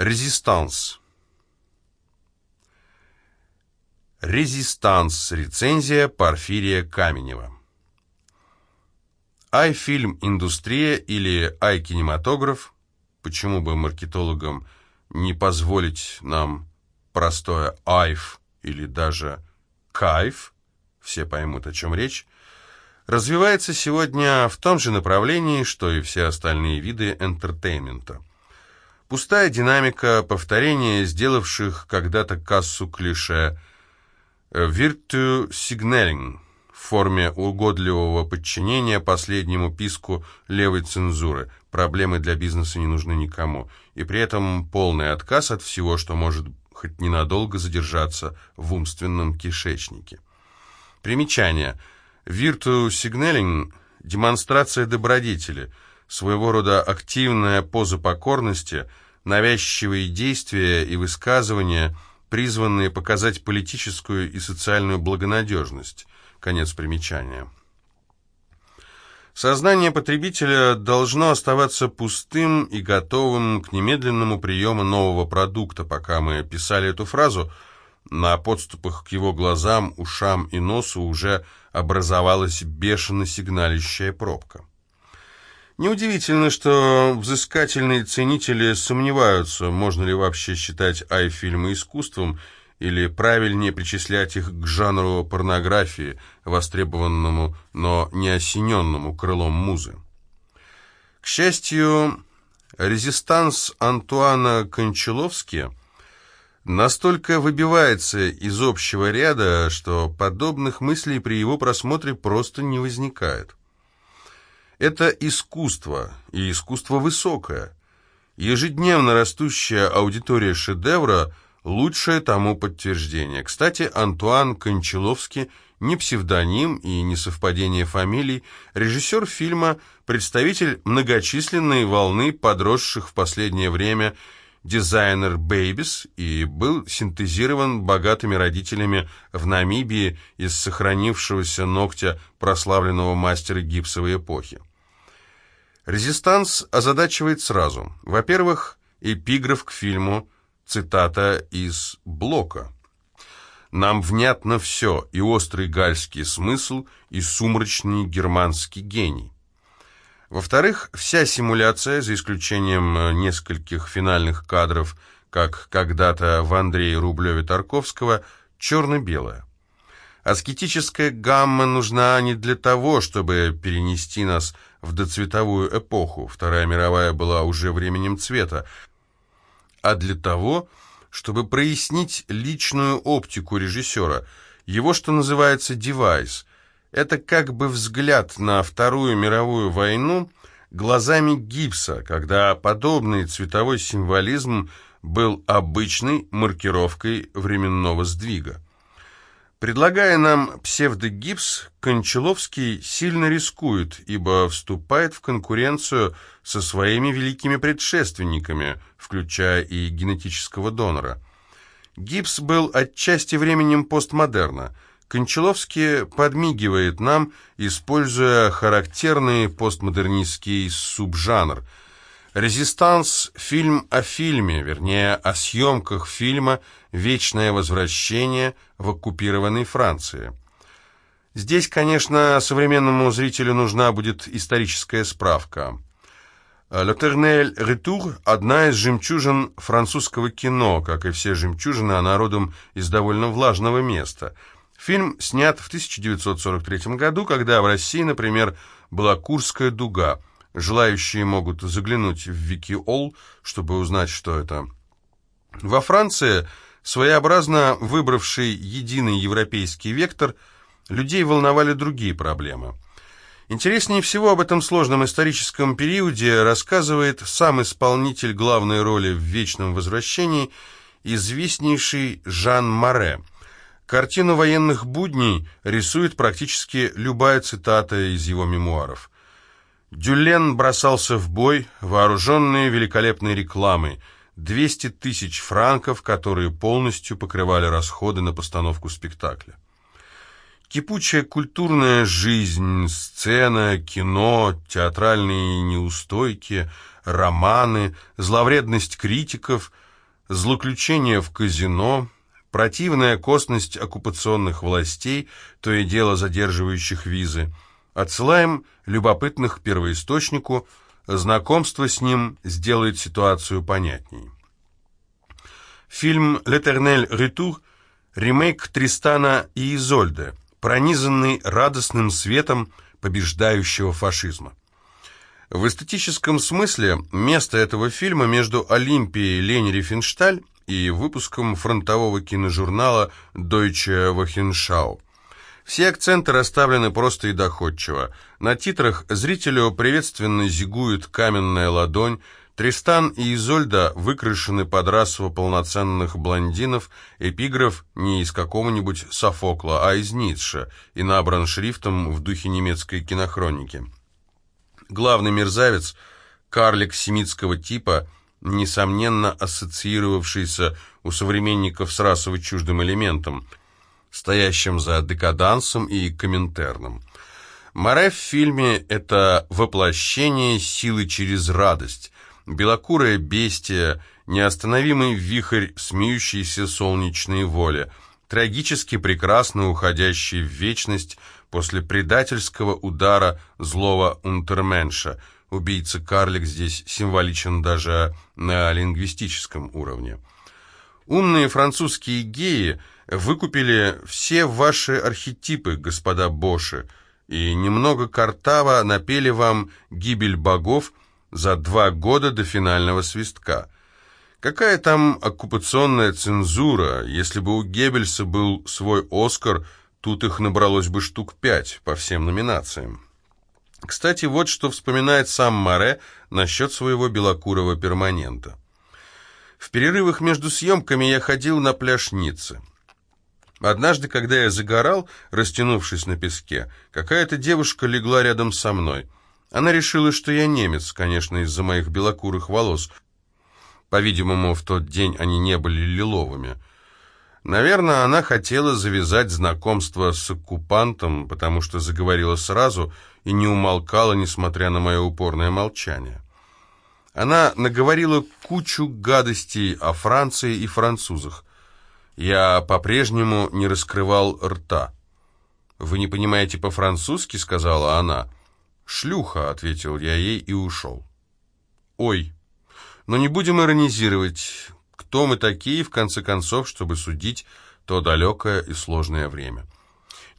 Résistance. Résistance. Рецензия Порфирия Каменева. Ай-фильм индустрия или ай-кинематограф, почему бы маркетологам не позволить нам простое айф или даже кайф, все поймут, о чем речь, развивается сегодня в том же направлении, что и все остальные виды энтертеймента. Пустая динамика, повторение сделавших когда-то кассу клише, virtue signaling в форме угодливого подчинения последнему писку левой цензуры. Проблемы для бизнеса не нужны никому. И при этом полный отказ от всего, что может хоть ненадолго задержаться в умственном кишечнике. Примечание – Virtue Signaling – демонстрация добродетели, своего рода активная поза покорности, навязчивые действия и высказывания, призванные показать политическую и социальную благонадежность. Конец примечания. Сознание потребителя должно оставаться пустым и готовым к немедленному приему нового продукта. Пока мы писали эту фразу – на подступах к его глазам, ушам и носу уже образовалась бешено сигналищая пробка. Неудивительно, что взыскательные ценители сомневаются, можно ли вообще считать ай-фильмы искусством, или правильнее причислять их к жанру порнографии, востребованному, но не осененному крылом музы. К счастью, резистанс Антуана Кончаловски – настолько выбивается из общего ряда, что подобных мыслей при его просмотре просто не возникает. Это искусство, и искусство высокое. Ежедневно растущая аудитория шедевра – лучшее тому подтверждение. Кстати, Антуан Кончаловский не псевдоним и не совпадение фамилий, режиссер фильма – представитель многочисленной волны подросших в последнее время – дизайнер Babies и был синтезирован богатыми родителями в Намибии из сохранившегося ногтя прославленного мастера гипсовой эпохи. Резистанс озадачивает сразу. Во-первых, эпиграф к фильму, цитата из Блока. «Нам внятно все, и острый гальский смысл, и сумрачный германский гений». Во-вторых, вся симуляция, за исключением э, нескольких финальных кадров, как когда-то в Андрее Рублеве Тарковского, черно-белая. Аскетическая гамма нужна не для того, чтобы перенести нас в доцветовую эпоху, Вторая мировая была уже временем цвета, а для того, чтобы прояснить личную оптику режиссера, его, что называется, девайс – это как бы взгляд на Вторую мировую войну глазами гипса, когда подобный цветовой символизм был обычной маркировкой временного сдвига. Предлагая нам псевдогипс, Кончаловский сильно рискует, ибо вступает в конкуренцию со своими великими предшественниками, включая и генетического донора. Гипс был отчасти временем постмодерна – Кончаловский подмигивает нам, используя характерный постмодернистский субжанр. «Резистанс» — фильм о фильме, вернее, о съемках фильма «Вечное возвращение» в оккупированной Франции. Здесь, конечно, современному зрителю нужна будет историческая справка. «Le Ternel Retour» — одна из жемчужин французского кино, как и все жемчужины, она родом из довольно влажного места — Фильм снят в 1943 году, когда в России, например, была Курская дуга. Желающие могут заглянуть в Викиол, чтобы узнать, что это. Во Франции, своеобразно выбравший единый европейский вектор, людей волновали другие проблемы. Интереснее всего об этом сложном историческом периоде рассказывает сам исполнитель главной роли в «Вечном возвращении», известнейший Жан Море – Картину военных будней рисует практически любая цитата из его мемуаров. Дюлен бросался в бой, вооруженный великолепной рекламой, 200 тысяч франков, которые полностью покрывали расходы на постановку спектакля. Кипучая культурная жизнь, сцена, кино, театральные неустойки, романы, зловредность критиков, злоключения в казино, противная косность оккупационных властей, то и дело задерживающих визы. Отсылаем любопытных первоисточнику, знакомство с ним сделает ситуацию понятней. Фильм «L'Eternel Retour» — ремейк Тристана и Изольды, пронизанный радостным светом побеждающего фашизма. В эстетическом смысле место этого фильма между Олимпией Лени Рифеншталь и выпуском фронтового киножурнала Deutsche Wochenschau. Все акценты расставлены просто и доходчиво. На титрах зрителю приветственно зигует каменная ладонь, Тристан и Изольда выкрашены под расово полноценных блондинов, эпиграф не из какого-нибудь Софокла, а из Ницше, и набран шрифтом в духе немецкой кинохроники. Главный мерзавец, карлик семитского типа, несомненно ассоциировавшийся у современников с расово чуждым элементом, стоящим за декадансом и коминтерном. Море в фильме – это воплощение силы через радость, белокурое бестия, неостановимый вихрь смеющейся солнечной воли, трагически прекрасно уходящий в вечность после предательского удара злого унтерменша. Убийца-карлик здесь символичен даже на лингвистическом уровне. Умные французские геи выкупили все ваши архетипы, господа Боши, и немного картава напели вам «Гибель богов», за два года до финального свистка. Какая там оккупационная цензура? Если бы у Геббельса был свой «Оскар», тут их набралось бы штук пять по всем номинациям. Кстати, вот что вспоминает сам Море насчет своего белокурого перманента. В перерывах между съемками я ходил на пляж Ниццы. Однажды, когда я загорал, растянувшись на песке, какая-то девушка легла рядом со мной – она решила, что я немец, конечно, из-за моих белокурых волос. По-видимому, в тот день они не были лиловыми. Наверное, она хотела завязать знакомство с оккупантом, потому что заговорила сразу и не умолкала, несмотря на мое упорное молчание. Она наговорила кучу гадостей о Франции и французах. Я по-прежнему не раскрывал рта. «Вы не понимаете по-французски?» — сказала она. «Шлюха», — ответил я ей и ушел. «Ой, но не будем иронизировать. Кто мы такие, в конце концов, чтобы судить то далекое и сложное время?»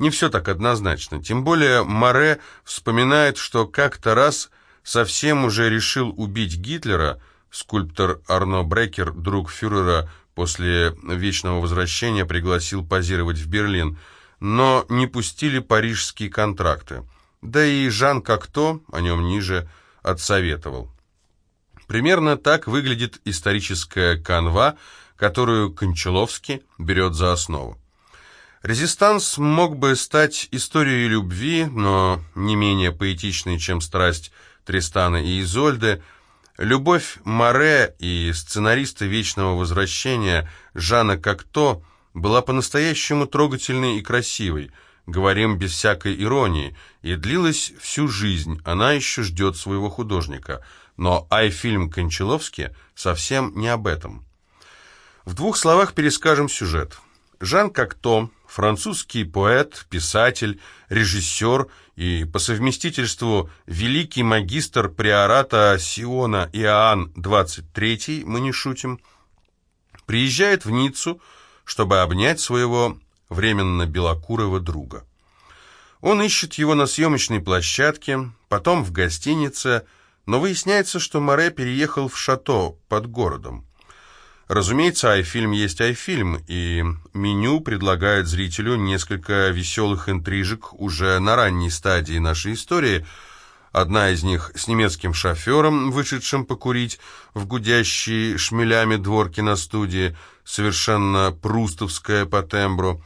Не все так однозначно. Тем более Море вспоминает, что как-то раз совсем уже решил убить Гитлера, скульптор Арно Брекер, друг фюрера, после вечного возвращения пригласил позировать в Берлин, но не пустили парижские контракты. Да и Жан Кокто, о нем ниже, отсоветовал. Примерно так выглядит историческая канва, которую Кончаловский берет за основу. Резистанс мог бы стать историей любви, но не менее поэтичной, чем страсть Тристана и Изольды, любовь Море и сценариста «Вечного возвращения» Жана Кокто была по-настоящему трогательной и красивой – говорим без всякой иронии, и длилась всю жизнь, она еще ждет своего художника. Но ай-фильм Кончаловский совсем не об этом. В двух словах перескажем сюжет. Жан Кокто, французский поэт, писатель, режиссер и по совместительству великий магистр приората Сиона Иоанн XXIII, мы не шутим, приезжает в Ниццу, чтобы обнять своего временно белокурого друга. Он ищет его на съемочной площадке, потом в гостинице, но выясняется, что Море переехал в шато под городом. Разумеется, айфильм есть айфильм, и меню предлагает зрителю несколько веселых интрижек уже на ранней стадии нашей истории. Одна из них с немецким шофером, вышедшим покурить в гудящие шмелями дворки на студии, совершенно прустовская по тембру.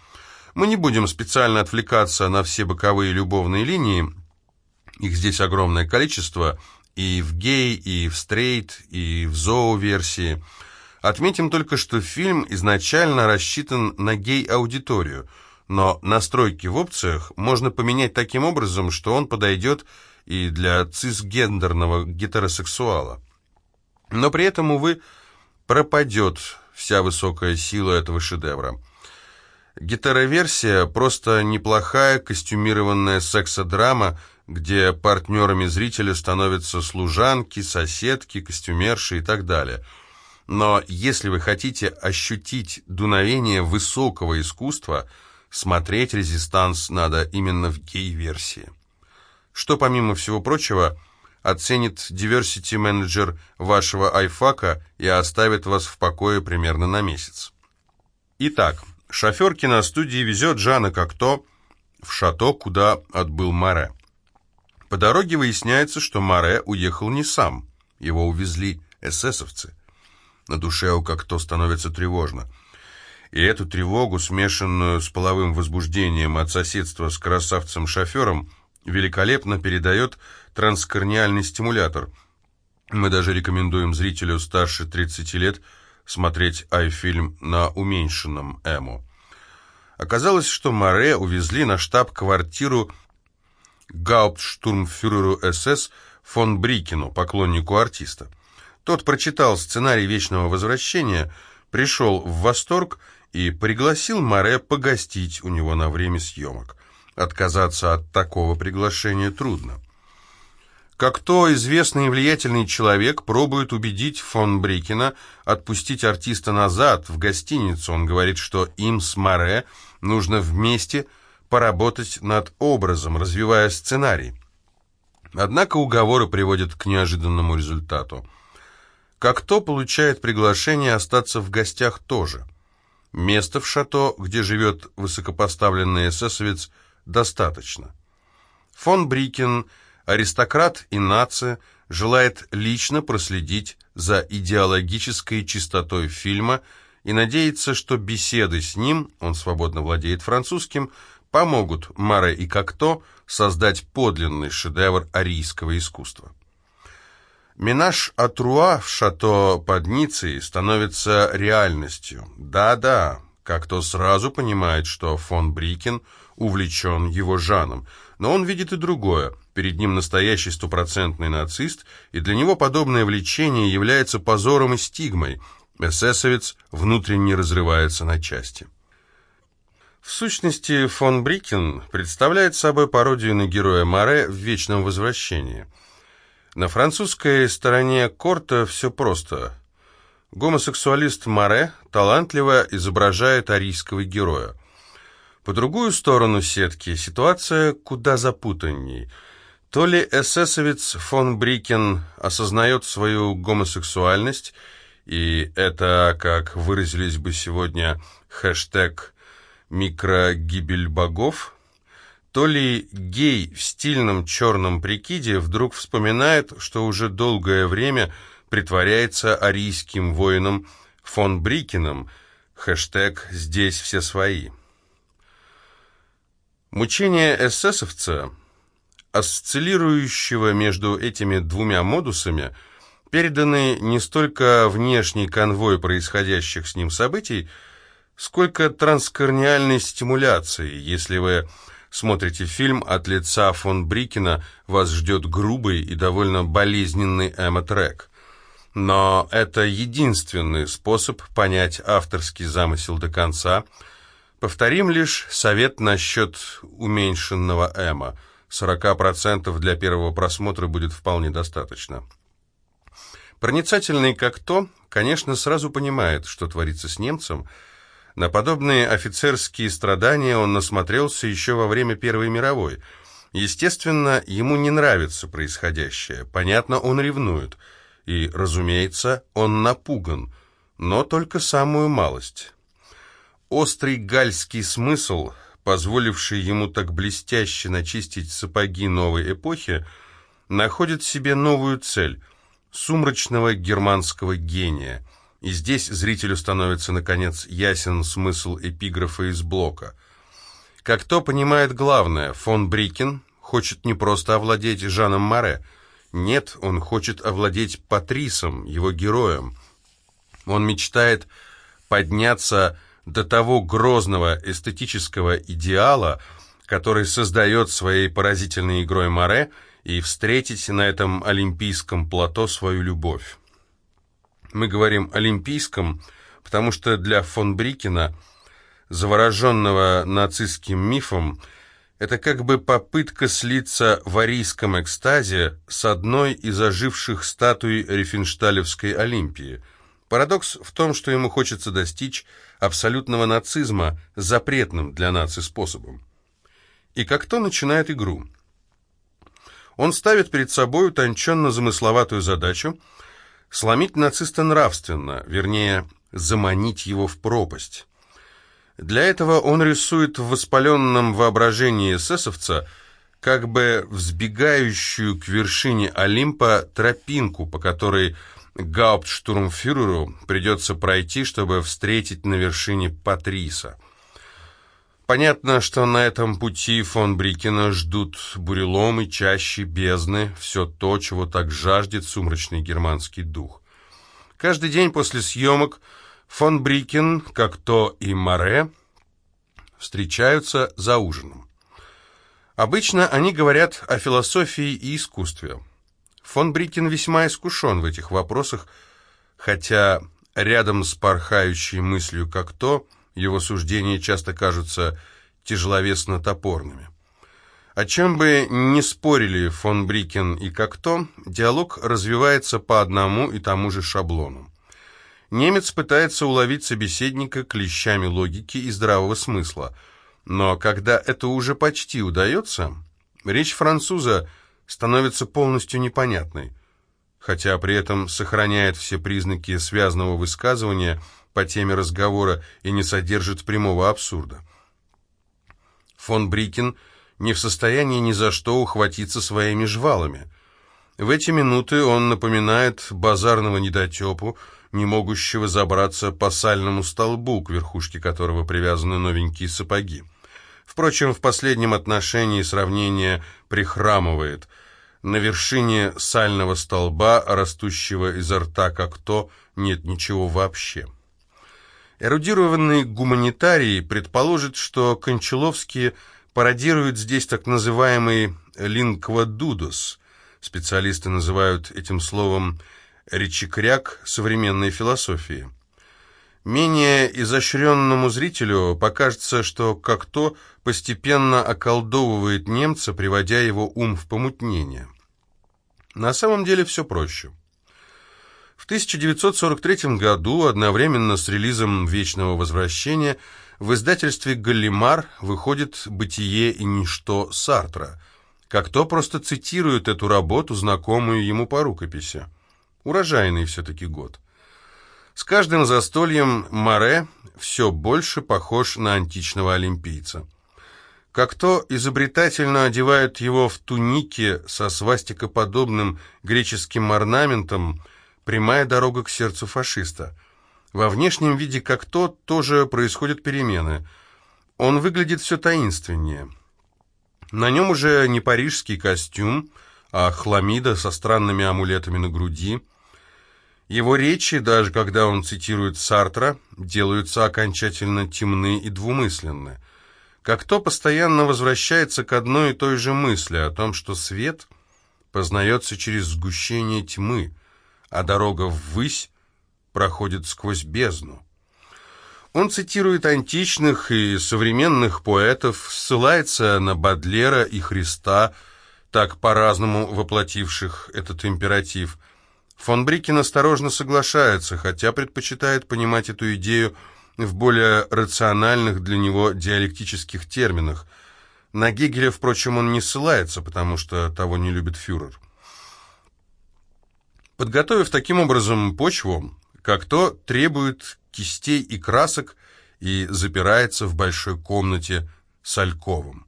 Мы не будем специально отвлекаться на все боковые любовные линии, их здесь огромное количество, и в гей, и в стрейт, и в зоо-версии. Отметим только, что фильм изначально рассчитан на гей-аудиторию, но настройки в опциях можно поменять таким образом, что он подойдет и для цисгендерного гетеросексуала. Но при этом, увы, пропадет вся высокая сила этого шедевра. Гетероверсия – просто неплохая костюмированная сексодрама, где партнерами зрителя становятся служанки, соседки, костюмерши и так далее. Но если вы хотите ощутить дуновение высокого искусства, смотреть «Резистанс» надо именно в гей-версии. Что, помимо всего прочего, оценит диверсити-менеджер вашего айфака и оставит вас в покое примерно на месяц. Итак, шофер киностудии везет Жана Кокто в шато, куда отбыл Море. По дороге выясняется, что Море уехал не сам, его увезли эсэсовцы. На душе у Кокто становится тревожно. И эту тревогу, смешанную с половым возбуждением от соседства с красавцем-шофером, великолепно передает транскорниальный стимулятор. Мы даже рекомендуем зрителю старше 30 лет смотреть ай-фильм на уменьшенном эму. Оказалось, что Море увезли на штаб-квартиру гауптштурмфюреру СС фон Брикину, поклоннику артиста. Тот прочитал сценарий «Вечного возвращения», пришел в восторг и пригласил Море погостить у него на время съемок. Отказаться от такого приглашения трудно. Как то известный и влиятельный человек пробует убедить фон Брикина отпустить артиста назад, в гостиницу. Он говорит, что им с Море нужно вместе поработать над образом, развивая сценарий. Однако уговоры приводят к неожиданному результату. Как то получает приглашение остаться в гостях тоже. Место в шато, где живет высокопоставленный эсэсовец, достаточно. Фон Брикин, аристократ и нация, желает лично проследить за идеологической чистотой фильма и надеется, что беседы с ним, он свободно владеет французским, помогут Маре и Кокто создать подлинный шедевр арийского искусства. Минаж Атруа в шато под Ницей становится реальностью. Да-да, Кокто сразу понимает, что фон Брикин увлечен его Жаном, но он видит и другое. Перед ним настоящий стопроцентный нацист, и для него подобное влечение является позором и стигмой. Эсэсовец внутренне разрывается на части. В сущности, фон Брикин представляет собой пародию на героя Море в «Вечном возвращении». На французской стороне корта все просто. Гомосексуалист Море талантливо изображает арийского героя. По другую сторону сетки ситуация куда запутанней. То ли эсэсовец фон Брикен осознает свою гомосексуальность, и это, как выразились бы сегодня, хэштег микрогибель богов, то ли гей в стильном черном прикиде вдруг вспоминает, что уже долгое время притворяется арийским воином фон Брикином, хэштег «Здесь все свои». Мучения эсэсовца, осциллирующего между этими двумя модусами, переданы не столько внешней конвой происходящих с ним событий, сколько транскорниальной стимуляции. Если вы смотрите фильм от лица фон Брикена, вас ждет грубый и довольно болезненный эмо-трек. Но это единственный способ понять авторский замысел до конца. Повторим лишь совет насчет уменьшенного эмо. 40% для первого просмотра будет вполне достаточно. Проницательный как то, конечно, сразу понимает, что творится с немцем, на подобные офицерские страдания он насмотрелся еще во время Первой мировой. Естественно, ему не нравится происходящее. Понятно, он ревнует. И, разумеется, он напуган, но только самую малость. Острый гальский смысл, позволивший ему так блестяще начистить сапоги новой эпохи, находит себе новую цель – сумрачного германского гения – и здесь зрителю становится, наконец, ясен смысл эпиграфа из блока. Как то понимает главное, фон Брикин хочет не просто овладеть Жаном Море. Нет, он хочет овладеть Патрисом, его героем. Он мечтает подняться до того грозного эстетического идеала, который создает своей поразительной игрой Море, и встретить на этом олимпийском плато свою любовь. Мы говорим «олимпийском», потому что для фон Брикена, завороженного нацистским мифом, это как бы попытка слиться в арийском экстазе с одной из оживших статуй Рифеншталевской Олимпии. Парадокс в том, что ему хочется достичь абсолютного нацизма запретным для наций способом. И как то начинает игру. Он ставит перед собой утонченно-замысловатую задачу сломить нациста нравственно, вернее, заманить его в пропасть. Для этого он рисует в воспаленном воображении эсэсовца как бы взбегающую к вершине Олимпа тропинку, по которой гауптштурмфюреру придется пройти, чтобы встретить на вершине Патриса. Понятно, что на этом пути фон Брикена ждут буреломы, чаще бездны, все то, чего так жаждет сумрачный германский дух. Каждый день после съемок Фон Брикен, Кокто и Маре, встречаются за ужином. Обычно они говорят о философии и искусстве. Фон Брикен весьма искушен в этих вопросах, хотя рядом с порхающей мыслью Кокто, его суждения часто кажутся тяжеловесно топорными. О чем бы ни спорили фон Брикен и Кокто, диалог развивается по одному и тому же шаблону. Немец пытается уловить собеседника клещами логики и здравого смысла. Но когда это уже почти удается, речь француза становится полностью непонятной, хотя при этом сохраняет все признаки связанного высказывания по теме разговора и не содержит прямого абсурда. Фон Брикин не в состоянии ни за что ухватиться своими жвалами. В эти минуты он напоминает базарного недотепу, не могущего забраться по сальному столбу, к верхушке которого привязаны новенькие сапоги. Впрочем, в последнем отношении сравнение прихрамывает. На вершине сального столба, растущего изо рта как то, нет ничего вообще. Эрудированный гуманитарий предположит, что Кончаловский пародирует здесь так называемый «лингвадудос». Специалисты называют этим словом речекряк современной философии. Менее изощренному зрителю покажется, что как-то постепенно околдовывает немца, приводя его ум в помутнение. На самом деле все проще. В 1943 году, одновременно с релизом «Вечного возвращения», в издательстве «Галлимар» выходит «Бытие и ничто» Сартра. Как-то просто цитирует эту работу, знакомую ему по рукописи. Урожайный все-таки год. С каждым застольем Море все больше похож на античного олимпийца. Как то изобретательно одевают его в туники со свастикоподобным греческим орнаментом, прямая дорога к сердцу фашиста. Во внешнем виде как то тоже происходят перемены. Он выглядит все таинственнее. На нем уже не парижский костюм, а хламида со странными амулетами на груди – его речи, даже когда он цитирует Сартра, делаются окончательно темны и двумысленны. Как то постоянно возвращается к одной и той же мысли о том, что свет познается через сгущение тьмы, а дорога ввысь проходит сквозь бездну. Он цитирует античных и современных поэтов, ссылается на Бадлера и Христа, так по-разному воплотивших этот императив – Фон Брикен осторожно соглашается, хотя предпочитает понимать эту идею в более рациональных для него диалектических терминах. На Гегеля, впрочем, он не ссылается, потому что того не любит фюрер. Подготовив таким образом почву, как то требует кистей и красок и запирается в большой комнате с Альковым.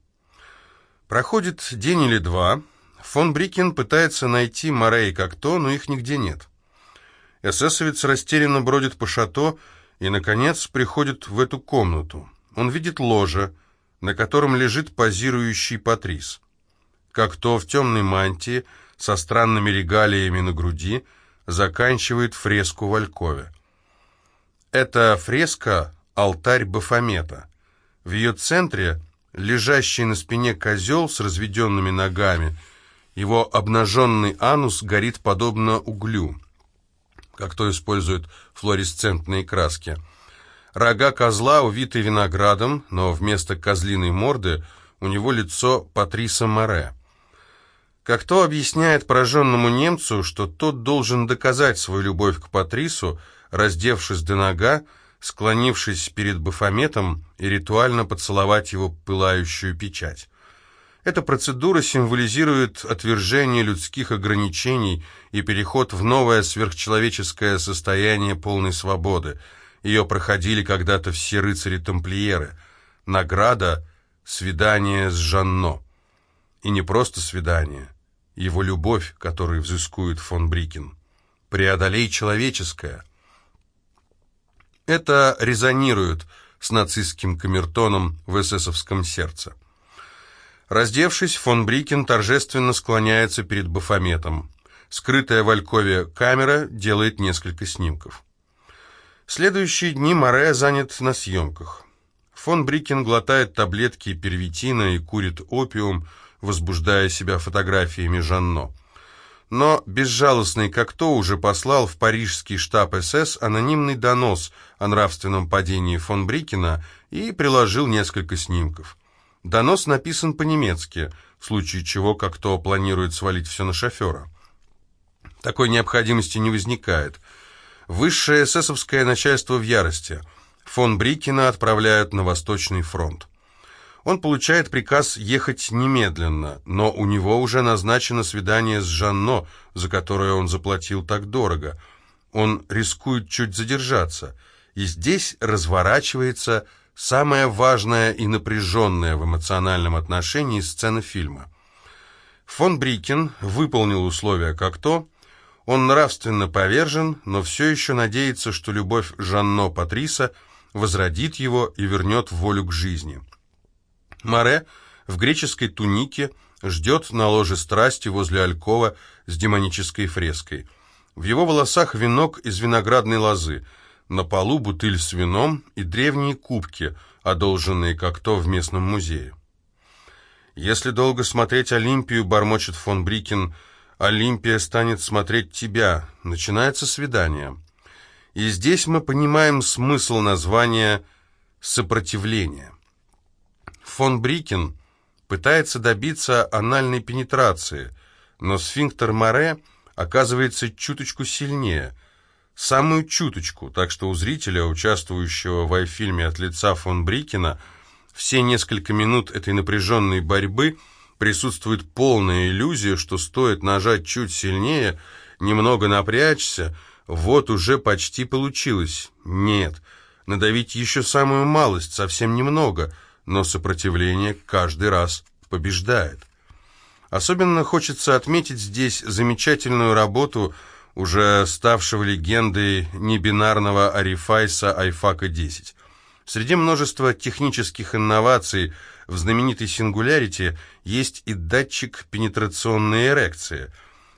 Проходит день или два – Фон Брикен пытается найти Морей как то, но их нигде нет. Эсэсовец растерянно бродит по шато и, наконец, приходит в эту комнату. Он видит ложе, на котором лежит позирующий Патрис. Как то в темной мантии, со странными регалиями на груди, заканчивает фреску в Алькове. Это фреска — алтарь Бафомета. В ее центре лежащий на спине козел с разведенными ногами — его обнаженный анус горит подобно углю. как то использует флуоресцентные краски. Рога козла увиты виноградом, но вместо козлиной морды у него лицо Патриса Море. Как то объясняет пораженному немцу, что тот должен доказать свою любовь к Патрису, раздевшись до нога, склонившись перед Бафометом и ритуально поцеловать его пылающую печать. Эта процедура символизирует отвержение людских ограничений и переход в новое сверхчеловеческое состояние полной свободы. Ее проходили когда-то все рыцари-тамплиеры. Награда — свидание с Жанно. И не просто свидание, его любовь, которую взыскует фон Брикин. Преодолей человеческое. Это резонирует с нацистским камертоном в эсэсовском сердце. Раздевшись, фон Брикен торжественно склоняется перед Бафометом. Скрытая в Алькове камера делает несколько снимков. Следующие дни Море занят на съемках. Фон Брикен глотает таблетки первитина и курит опиум, возбуждая себя фотографиями Жанно. Но безжалостный как то уже послал в парижский штаб СС анонимный донос о нравственном падении фон Брикена и приложил несколько снимков. Донос написан по-немецки, в случае чего как-то планирует свалить все на шофера. Такой необходимости не возникает. Высшее эсэсовское начальство в ярости. Фон Брикена отправляют на Восточный фронт. Он получает приказ ехать немедленно, но у него уже назначено свидание с Жанно, за которое он заплатил так дорого. Он рискует чуть задержаться. И здесь разворачивается самая важная и напряженная в эмоциональном отношении сцена фильма. Фон Брикен выполнил условия как то, он нравственно повержен, но все еще надеется, что любовь Жанно Патриса возродит его и вернет волю к жизни. Море в греческой тунике ждет на ложе страсти возле Алькова с демонической фреской. В его волосах венок из виноградной лозы – на полу бутыль с вином и древние кубки, одолженные как то в местном музее. «Если долго смотреть Олимпию», — бормочет фон Брикин, — «Олимпия станет смотреть тебя». Начинается свидание. И здесь мы понимаем смысл названия «сопротивление». Фон Брикин пытается добиться анальной пенетрации, но сфинктер Море оказывается чуточку сильнее — самую чуточку, так что у зрителя, участвующего в фильме от лица фон Брикена, все несколько минут этой напряженной борьбы присутствует полная иллюзия, что стоит нажать чуть сильнее, немного напрячься, вот уже почти получилось. Нет, надавить еще самую малость, совсем немного, но сопротивление каждый раз побеждает. Особенно хочется отметить здесь замечательную работу уже ставшего легендой небинарного Арифайса Айфака-10. Среди множества технических инноваций в знаменитой сингулярити есть и датчик пенетрационной эрекции.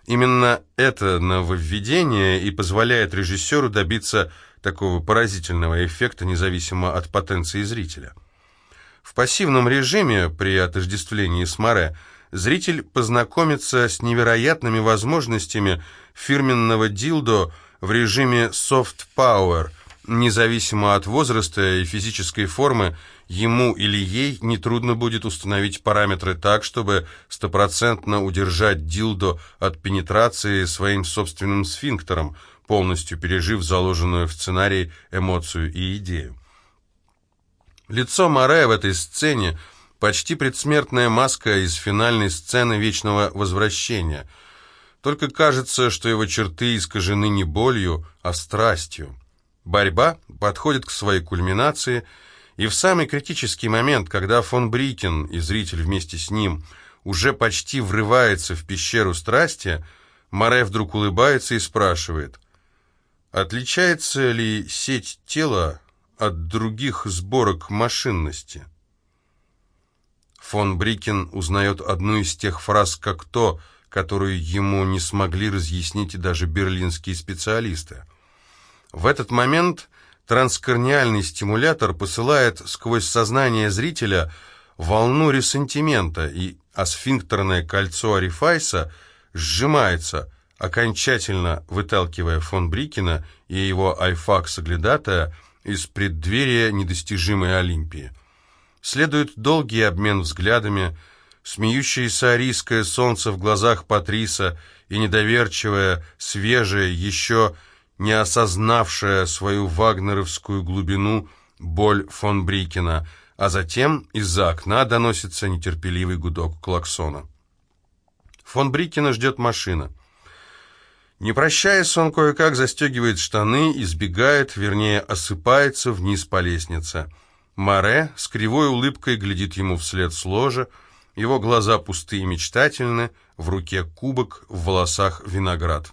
Именно это нововведение и позволяет режиссеру добиться такого поразительного эффекта, независимо от потенции зрителя. В пассивном режиме при отождествлении с Море зритель познакомится с невероятными возможностями фирменного дилдо в режиме soft power, независимо от возраста и физической формы, ему или ей нетрудно будет установить параметры так, чтобы стопроцентно удержать дилдо от пенетрации своим собственным сфинктером, полностью пережив заложенную в сценарий эмоцию и идею. Лицо Море в этой сцене – Почти предсмертная маска из финальной сцены «Вечного возвращения». Только кажется, что его черты искажены не болью, а страстью. Борьба подходит к своей кульминации, и в самый критический момент, когда фон Брикен и зритель вместе с ним уже почти врывается в пещеру страсти, Море вдруг улыбается и спрашивает, отличается ли сеть тела от других сборок машинности? Фон Брикен узнает одну из тех фраз как то, которую ему не смогли разъяснить и даже берлинские специалисты. В этот момент транскорниальный стимулятор посылает сквозь сознание зрителя волну ресентимента, и асфинктерное кольцо Арифайса сжимается, окончательно выталкивая фон Брикена и его альфак-соглядатая из преддверия недостижимой Олимпии. Следует долгий обмен взглядами, смеющееся арийское солнце в глазах Патриса и недоверчивое, свежее, еще не осознавшее свою вагнеровскую глубину боль фон Брикена, а затем из-за окна доносится нетерпеливый гудок клаксона. Фон Брикена ждет машина. Не прощаясь, он кое-как застегивает штаны и сбегает, вернее, осыпается вниз по лестнице. Маре с кривой улыбкой глядит ему вслед с ложа, его глаза пустые и мечтательны, в руке кубок, в волосах виноград.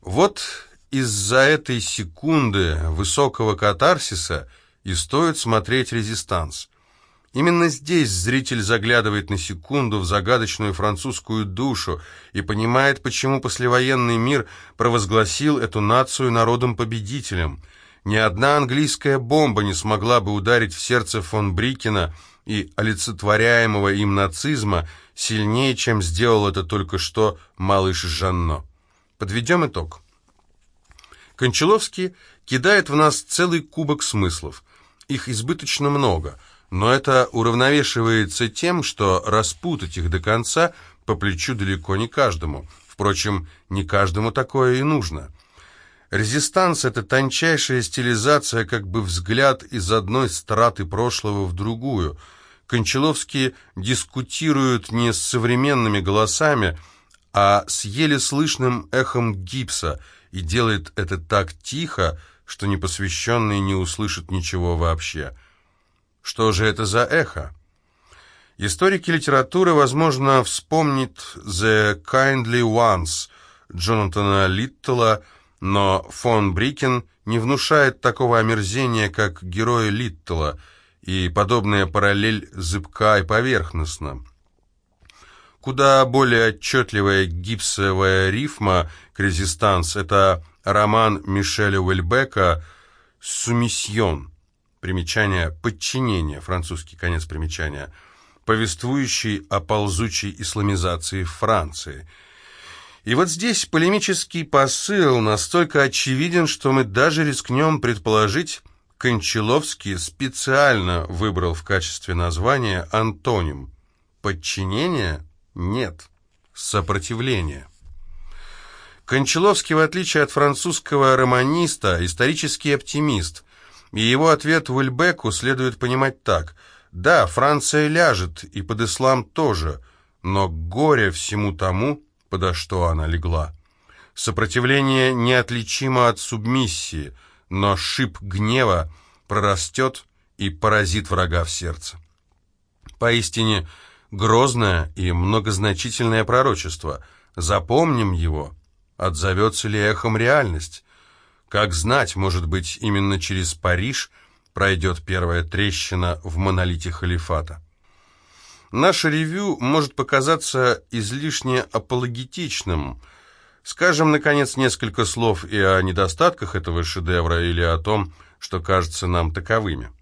Вот из-за этой секунды высокого катарсиса и стоит смотреть «Резистанс». Именно здесь зритель заглядывает на секунду в загадочную французскую душу и понимает, почему послевоенный мир провозгласил эту нацию народом-победителем. Ни одна английская бомба не смогла бы ударить в сердце фон Брикена и олицетворяемого им нацизма сильнее, чем сделал это только что малыш Жанно. Подведем итог. Кончаловский кидает в нас целый кубок смыслов. Их избыточно много – но это уравновешивается тем, что распутать их до конца по плечу далеко не каждому. Впрочем, не каждому такое и нужно. Резистанс — это тончайшая стилизация, как бы взгляд из одной страты прошлого в другую. Кончаловские дискутируют не с современными голосами, а с еле слышным эхом гипса, и делает это так тихо, что непосвященный не услышит ничего вообще. Что же это за эхо? Историки литературы, возможно, вспомнят «The Kindly Ones» Джонатана Литтла, но фон Брикен не внушает такого омерзения, как герои Литтла, и подобная параллель зыбка и поверхностна. Куда более отчетливая гипсовая рифма к «Резистанс» — это роман Мишеля Уэльбека «Сумисьон», примечание «подчинение», французский конец примечания, повествующий о ползучей исламизации Франции. И вот здесь полемический посыл настолько очевиден, что мы даже рискнем предположить, Кончаловский специально выбрал в качестве названия антоним. Подчинение? Нет. Сопротивление. Кончаловский, в отличие от французского романиста, исторический оптимист – и его ответ Уэльбеку следует понимать так. Да, Франция ляжет, и под ислам тоже, но горе всему тому, подо что она легла. Сопротивление неотличимо от субмиссии, но шип гнева прорастет и поразит врага в сердце. Поистине грозное и многозначительное пророчество. Запомним его, отзовется ли эхом реальность. Как знать, может быть, именно через Париж пройдет первая трещина в монолите халифата. Наше ревю может показаться излишне апологетичным. Скажем, наконец, несколько слов и о недостатках этого шедевра или о том, что кажется нам таковыми.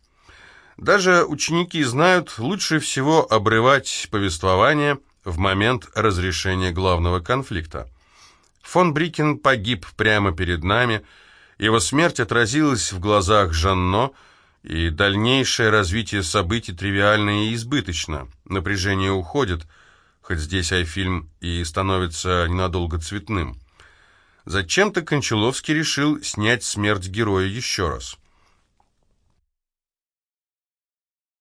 Даже ученики знают, лучше всего обрывать повествование в момент разрешения главного конфликта. Фон Брикен погиб прямо перед нами – его смерть отразилась в глазах Жанно, и дальнейшее развитие событий тривиально и избыточно. Напряжение уходит, хоть здесь айфильм и становится ненадолго цветным. Зачем-то Кончаловский решил снять смерть героя еще раз.